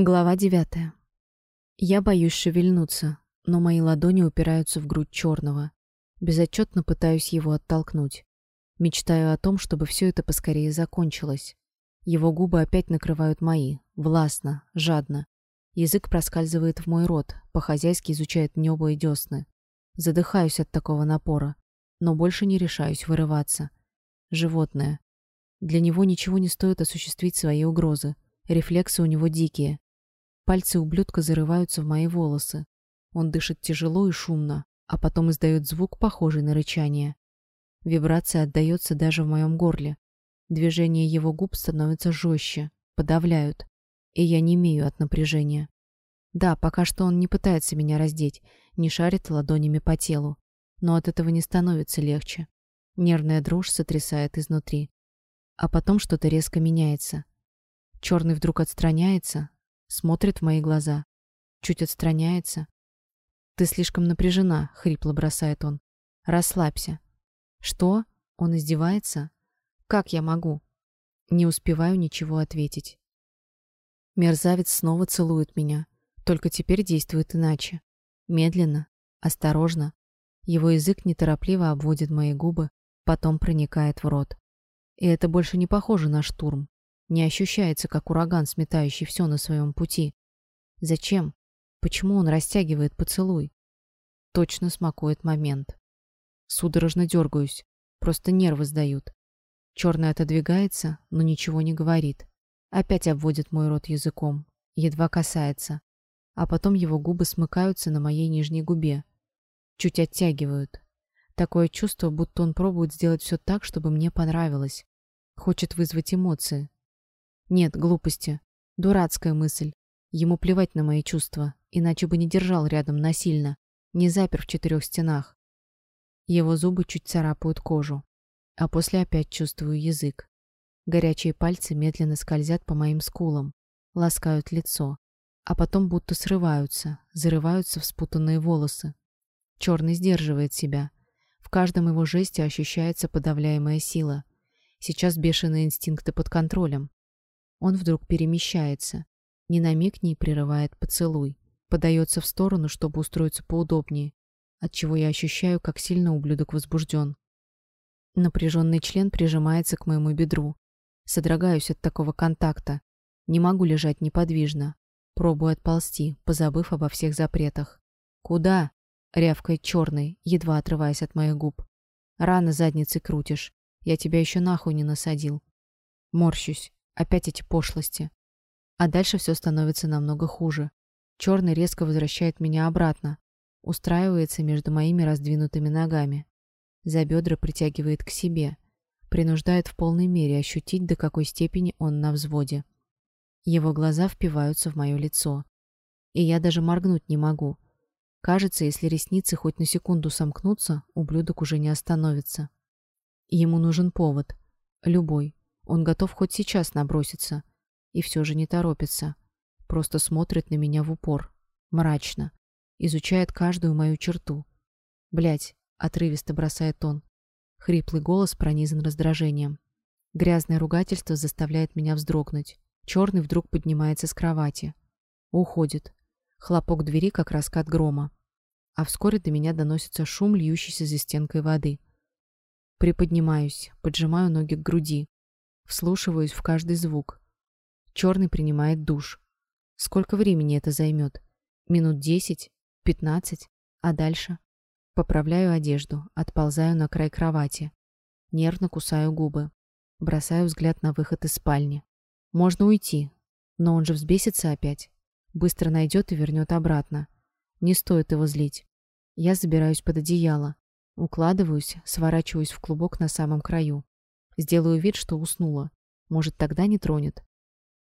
Глава девятая. Я боюсь шевельнуться, но мои ладони упираются в грудь черного. Безотчетно пытаюсь его оттолкнуть. Мечтаю о том, чтобы все это поскорее закончилось. Его губы опять накрывают мои, властно, жадно. Язык проскальзывает в мой рот, по-хозяйски изучает небо и десны. Задыхаюсь от такого напора, но больше не решаюсь вырываться. Животное. Для него ничего не стоит осуществить свои угрозы. Рефлексы у него дикие. Пальцы ублюдка зарываются в мои волосы. Он дышит тяжело и шумно, а потом издает звук, похожий на рычание. Вибрация отдается даже в моем горле. Движения его губ становятся жестче, подавляют, и я не имею от напряжения. Да, пока что он не пытается меня раздеть, не шарит ладонями по телу, но от этого не становится легче. Нервная дрожь сотрясает изнутри. А потом что-то резко меняется. Черный вдруг отстраняется, смотрит в мои глаза, чуть отстраняется. «Ты слишком напряжена», — хрипло бросает он. «Расслабься». «Что?» — он издевается. «Как я могу?» Не успеваю ничего ответить. Мерзавец снова целует меня, только теперь действует иначе. Медленно, осторожно. Его язык неторопливо обводит мои губы, потом проникает в рот. И это больше не похоже на штурм не ощущается, как ураган, сметающий все на своем пути. Зачем? Почему он растягивает поцелуй? Точно смакует момент. Судорожно дергаюсь, просто нервы сдают. Черный отодвигается, но ничего не говорит. Опять обводит мой рот языком, едва касается. А потом его губы смыкаются на моей нижней губе. Чуть оттягивают. Такое чувство, будто он пробует сделать все так, чтобы мне понравилось. Хочет вызвать эмоции, нет, глупости. Дурацкая мысль. Ему плевать на мои чувства, иначе бы не держал рядом насильно, не запер в четырех стенах. Его зубы чуть царапают кожу, а после опять чувствую язык. Горячие пальцы медленно скользят по моим скулам, ласкают лицо, а потом будто срываются, зарываются в спутанные волосы. Черный сдерживает себя. В каждом его жесте ощущается подавляемая сила. Сейчас бешеные инстинкты под контролем. Он вдруг перемещается, ни на миг не прерывает поцелуй, подается в сторону, чтобы устроиться поудобнее, отчего я ощущаю, как сильно ублюдок возбужден. Напряженный член прижимается к моему бедру. Содрогаюсь от такого контакта. Не могу лежать неподвижно. Пробую отползти, позабыв обо всех запретах. «Куда?» — рявкает черный, едва отрываясь от моих губ. «Рано задницей крутишь. Я тебя еще нахуй не насадил». Морщусь. Опять эти пошлости. А дальше все становится намного хуже. Черный резко возвращает меня обратно. Устраивается между моими раздвинутыми ногами. За бедра притягивает к себе. Принуждает в полной мере ощутить, до какой степени он на взводе. Его глаза впиваются в мое лицо. И я даже моргнуть не могу. Кажется, если ресницы хоть на секунду сомкнутся, ублюдок уже не остановится. Ему нужен повод. Любой. Он готов хоть сейчас наброситься. И все же не торопится. Просто смотрит на меня в упор. Мрачно. Изучает каждую мою черту. Блять, отрывисто бросает он. Хриплый голос пронизан раздражением. Грязное ругательство заставляет меня вздрогнуть. Черный вдруг поднимается с кровати. Уходит. Хлопок двери, как раскат грома. А вскоре до меня доносится шум, льющийся за стенкой воды. Приподнимаюсь, поджимаю ноги к груди. Вслушиваюсь в каждый звук. Черный принимает душ. Сколько времени это займет? Минут десять? Пятнадцать? А дальше? Поправляю одежду, отползаю на край кровати. Нервно кусаю губы. Бросаю взгляд на выход из спальни. Можно уйти, но он же взбесится опять. Быстро найдет и вернет обратно. Не стоит его злить. Я забираюсь под одеяло. Укладываюсь, сворачиваюсь в клубок на самом краю. Сделаю вид, что уснула. Может, тогда не тронет.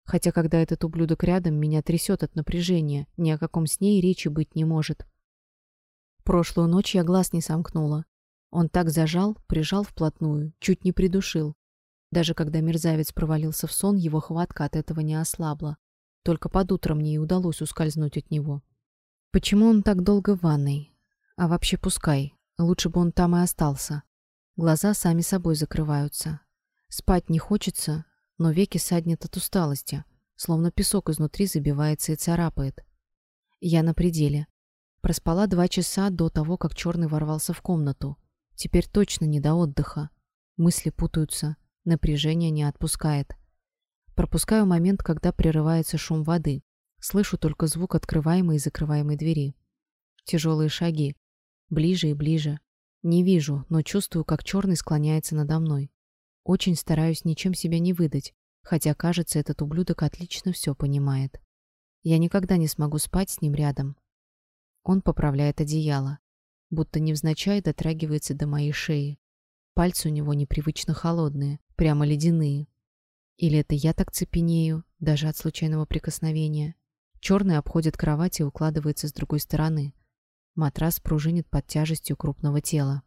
Хотя, когда этот ублюдок рядом, меня трясет от напряжения. Ни о каком сне и речи быть не может. Прошлую ночь я глаз не сомкнула. Он так зажал, прижал вплотную, чуть не придушил. Даже когда мерзавец провалился в сон, его хватка от этого не ослабла. Только под утро мне и удалось ускользнуть от него. Почему он так долго в ванной? А вообще пускай. Лучше бы он там и остался. Глаза сами собой закрываются. Спать не хочется, но веки саднет от усталости. словно песок изнутри забивается и царапает. Я на пределе. Проспала два часа до того, как черный ворвался в комнату. Теперь точно не до отдыха. Мысли путаются, напряжение не отпускает. Пропускаю момент, когда прерывается шум воды. Слышу только звук открываемой и закрываемой двери. Тяжелые шаги. Ближе и ближе. Не вижу, но чувствую, как черный склоняется надо мной. Очень стараюсь ничем себя не выдать, хотя, кажется, этот ублюдок отлично все понимает. Я никогда не смогу спать с ним рядом. Он поправляет одеяло, будто невзначай дотрагивается до моей шеи. Пальцы у него непривычно холодные, прямо ледяные. Или это я так цепенею, даже от случайного прикосновения. Черный обходит кровать и укладывается с другой стороны. Матрас пружинит под тяжестью крупного тела.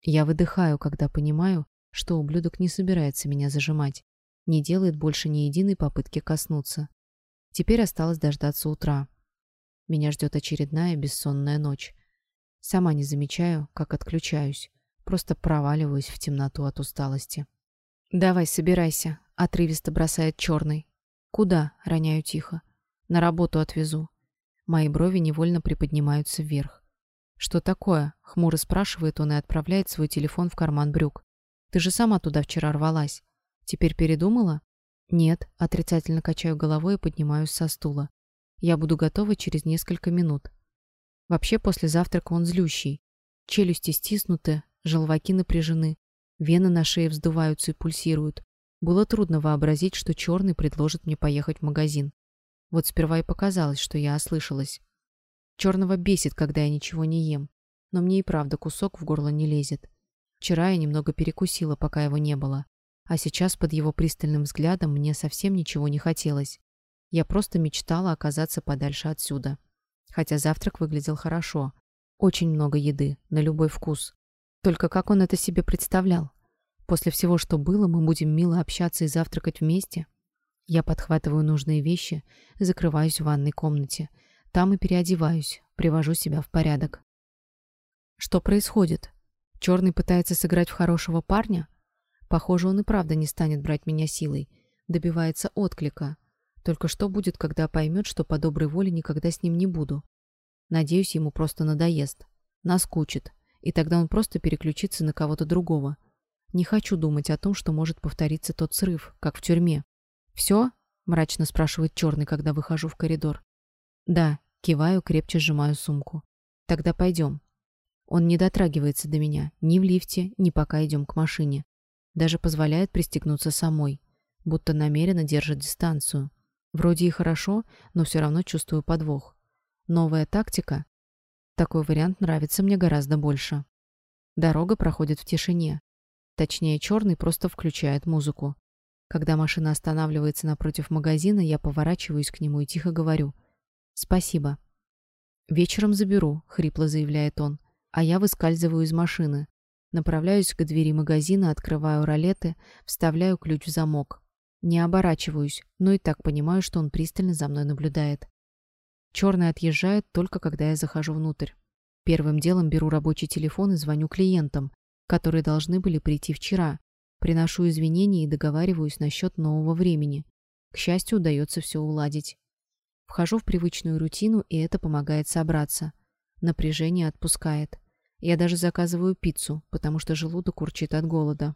Я выдыхаю, когда понимаю, что ублюдок не собирается меня зажимать, не делает больше ни единой попытки коснуться. Теперь осталось дождаться утра. Меня ждет очередная бессонная ночь. Сама не замечаю, как отключаюсь, просто проваливаюсь в темноту от усталости. «Давай, собирайся», — отрывисто бросает черный. «Куда?» — роняю тихо. «На работу отвезу». Мои брови невольно приподнимаются вверх. «Что такое?» — хмуро спрашивает он и отправляет свой телефон в карман брюк. «Ты же сама туда вчера рвалась. Теперь передумала?» «Нет», — отрицательно качаю головой и поднимаюсь со стула. «Я буду готова через несколько минут». Вообще после завтрака он злющий. Челюсти стиснуты, желваки напряжены, вены на шее вздуваются и пульсируют. Было трудно вообразить, что черный предложит мне поехать в магазин. Вот сперва и показалось, что я ослышалась. Черного бесит, когда я ничего не ем. Но мне и правда кусок в горло не лезет. Вчера я немного перекусила, пока его не было. А сейчас под его пристальным взглядом мне совсем ничего не хотелось. Я просто мечтала оказаться подальше отсюда. Хотя завтрак выглядел хорошо. Очень много еды, на любой вкус. Только как он это себе представлял? После всего, что было, мы будем мило общаться и завтракать вместе? Я подхватываю нужные вещи, закрываюсь в ванной комнате — там и переодеваюсь, привожу себя в порядок. Что происходит? Черный пытается сыграть в хорошего парня? Похоже, он и правда не станет брать меня силой. Добивается отклика. Только что будет, когда поймет, что по доброй воле никогда с ним не буду? Надеюсь, ему просто надоест. Наскучит. И тогда он просто переключится на кого-то другого. Не хочу думать о том, что может повториться тот срыв, как в тюрьме. «Все?» — мрачно спрашивает Черный, когда выхожу в коридор. Да, киваю, крепче сжимаю сумку. Тогда пойдем. Он не дотрагивается до меня ни в лифте, ни пока идем к машине. Даже позволяет пристегнуться самой, будто намеренно держит дистанцию. Вроде и хорошо, но все равно чувствую подвох. Новая тактика? Такой вариант нравится мне гораздо больше. Дорога проходит в тишине. Точнее, черный просто включает музыку. Когда машина останавливается напротив магазина, я поворачиваюсь к нему и тихо говорю — «Спасибо». «Вечером заберу», — хрипло заявляет он. А я выскальзываю из машины. Направляюсь к двери магазина, открываю ролеты, вставляю ключ в замок. Не оборачиваюсь, но и так понимаю, что он пристально за мной наблюдает. Черный отъезжает только когда я захожу внутрь. Первым делом беру рабочий телефон и звоню клиентам, которые должны были прийти вчера. Приношу извинения и договариваюсь насчет нового времени. К счастью, удается все уладить. Вхожу в привычную рутину, и это помогает собраться. Напряжение отпускает. Я даже заказываю пиццу, потому что желудок урчит от голода.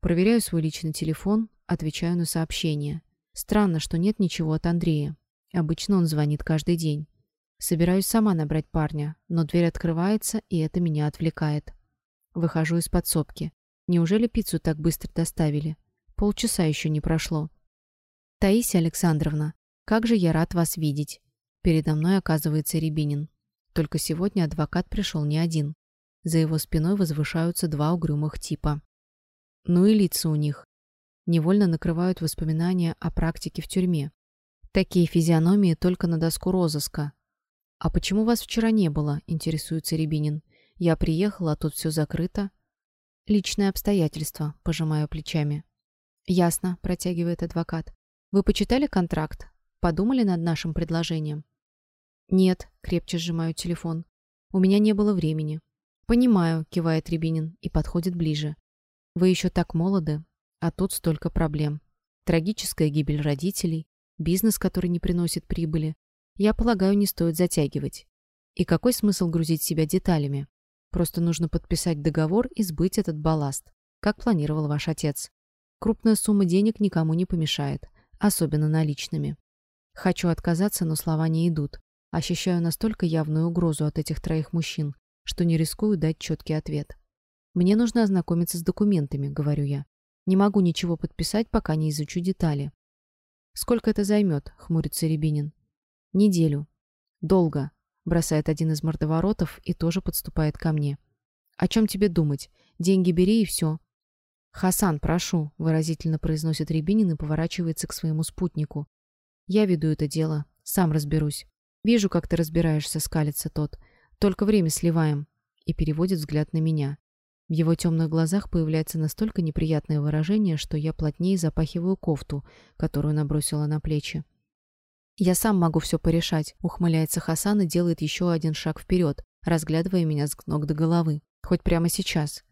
Проверяю свой личный телефон, отвечаю на сообщения. Странно, что нет ничего от Андрея. Обычно он звонит каждый день. Собираюсь сама набрать парня, но дверь открывается, и это меня отвлекает. Выхожу из подсобки. Неужели пиццу так быстро доставили? Полчаса еще не прошло. Таисия Александровна, «Как же я рад вас видеть!» Передо мной оказывается Рябинин. Только сегодня адвокат пришел не один. За его спиной возвышаются два угрюмых типа. Ну и лица у них. Невольно накрывают воспоминания о практике в тюрьме. Такие физиономии только на доску розыска. «А почему вас вчера не было?» — интересуется Рябинин. «Я приехала, а тут все закрыто». «Личное обстоятельство», — пожимаю плечами. «Ясно», — протягивает адвокат. «Вы почитали контракт? Подумали над нашим предложением? Нет, крепче сжимаю телефон. У меня не было времени. Понимаю, кивает Рябинин и подходит ближе. Вы еще так молоды, а тут столько проблем. Трагическая гибель родителей, бизнес, который не приносит прибыли. Я полагаю, не стоит затягивать. И какой смысл грузить себя деталями? Просто нужно подписать договор и сбыть этот балласт, как планировал ваш отец. Крупная сумма денег никому не помешает, особенно наличными. Хочу отказаться, но слова не идут. Ощущаю настолько явную угрозу от этих троих мужчин, что не рискую дать четкий ответ. «Мне нужно ознакомиться с документами», — говорю я. «Не могу ничего подписать, пока не изучу детали». «Сколько это займет?» — хмурится Рябинин. «Неделю». «Долго», — бросает один из мордоворотов и тоже подступает ко мне. «О чем тебе думать? Деньги бери и все». «Хасан, прошу», — выразительно произносит Рябинин и поворачивается к своему спутнику. «Я веду это дело. Сам разберусь». «Вижу, как ты разбираешься», — скалится тот. «Только время сливаем». И переводит взгляд на меня. В его темных глазах появляется настолько неприятное выражение, что я плотнее запахиваю кофту, которую набросила на плечи. «Я сам могу все порешать», — ухмыляется Хасан и делает еще один шаг вперед, разглядывая меня с ног до головы. «Хоть прямо сейчас».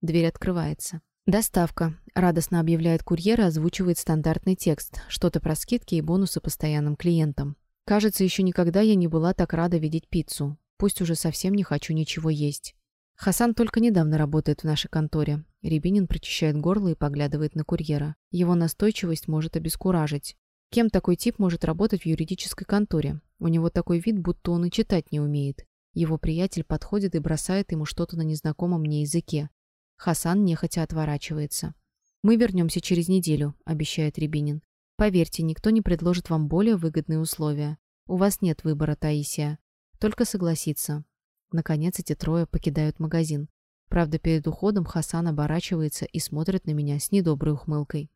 Дверь открывается. «Доставка», — радостно объявляет курьер и озвучивает стандартный текст, что-то про скидки и бонусы постоянным клиентам. Кажется, еще никогда я не была так рада видеть пиццу. Пусть уже совсем не хочу ничего есть. Хасан только недавно работает в нашей конторе. Рябинин прочищает горло и поглядывает на курьера. Его настойчивость может обескуражить. Кем такой тип может работать в юридической конторе? У него такой вид, будто он и читать не умеет. Его приятель подходит и бросает ему что-то на незнакомом мне языке. Хасан нехотя отворачивается. «Мы вернемся через неделю», — обещает Рябинин. Поверьте, никто не предложит вам более выгодные условия. У вас нет выбора, Таисия. Только согласиться. Наконец эти трое покидают магазин. Правда, перед уходом Хасан оборачивается и смотрит на меня с недоброй ухмылкой.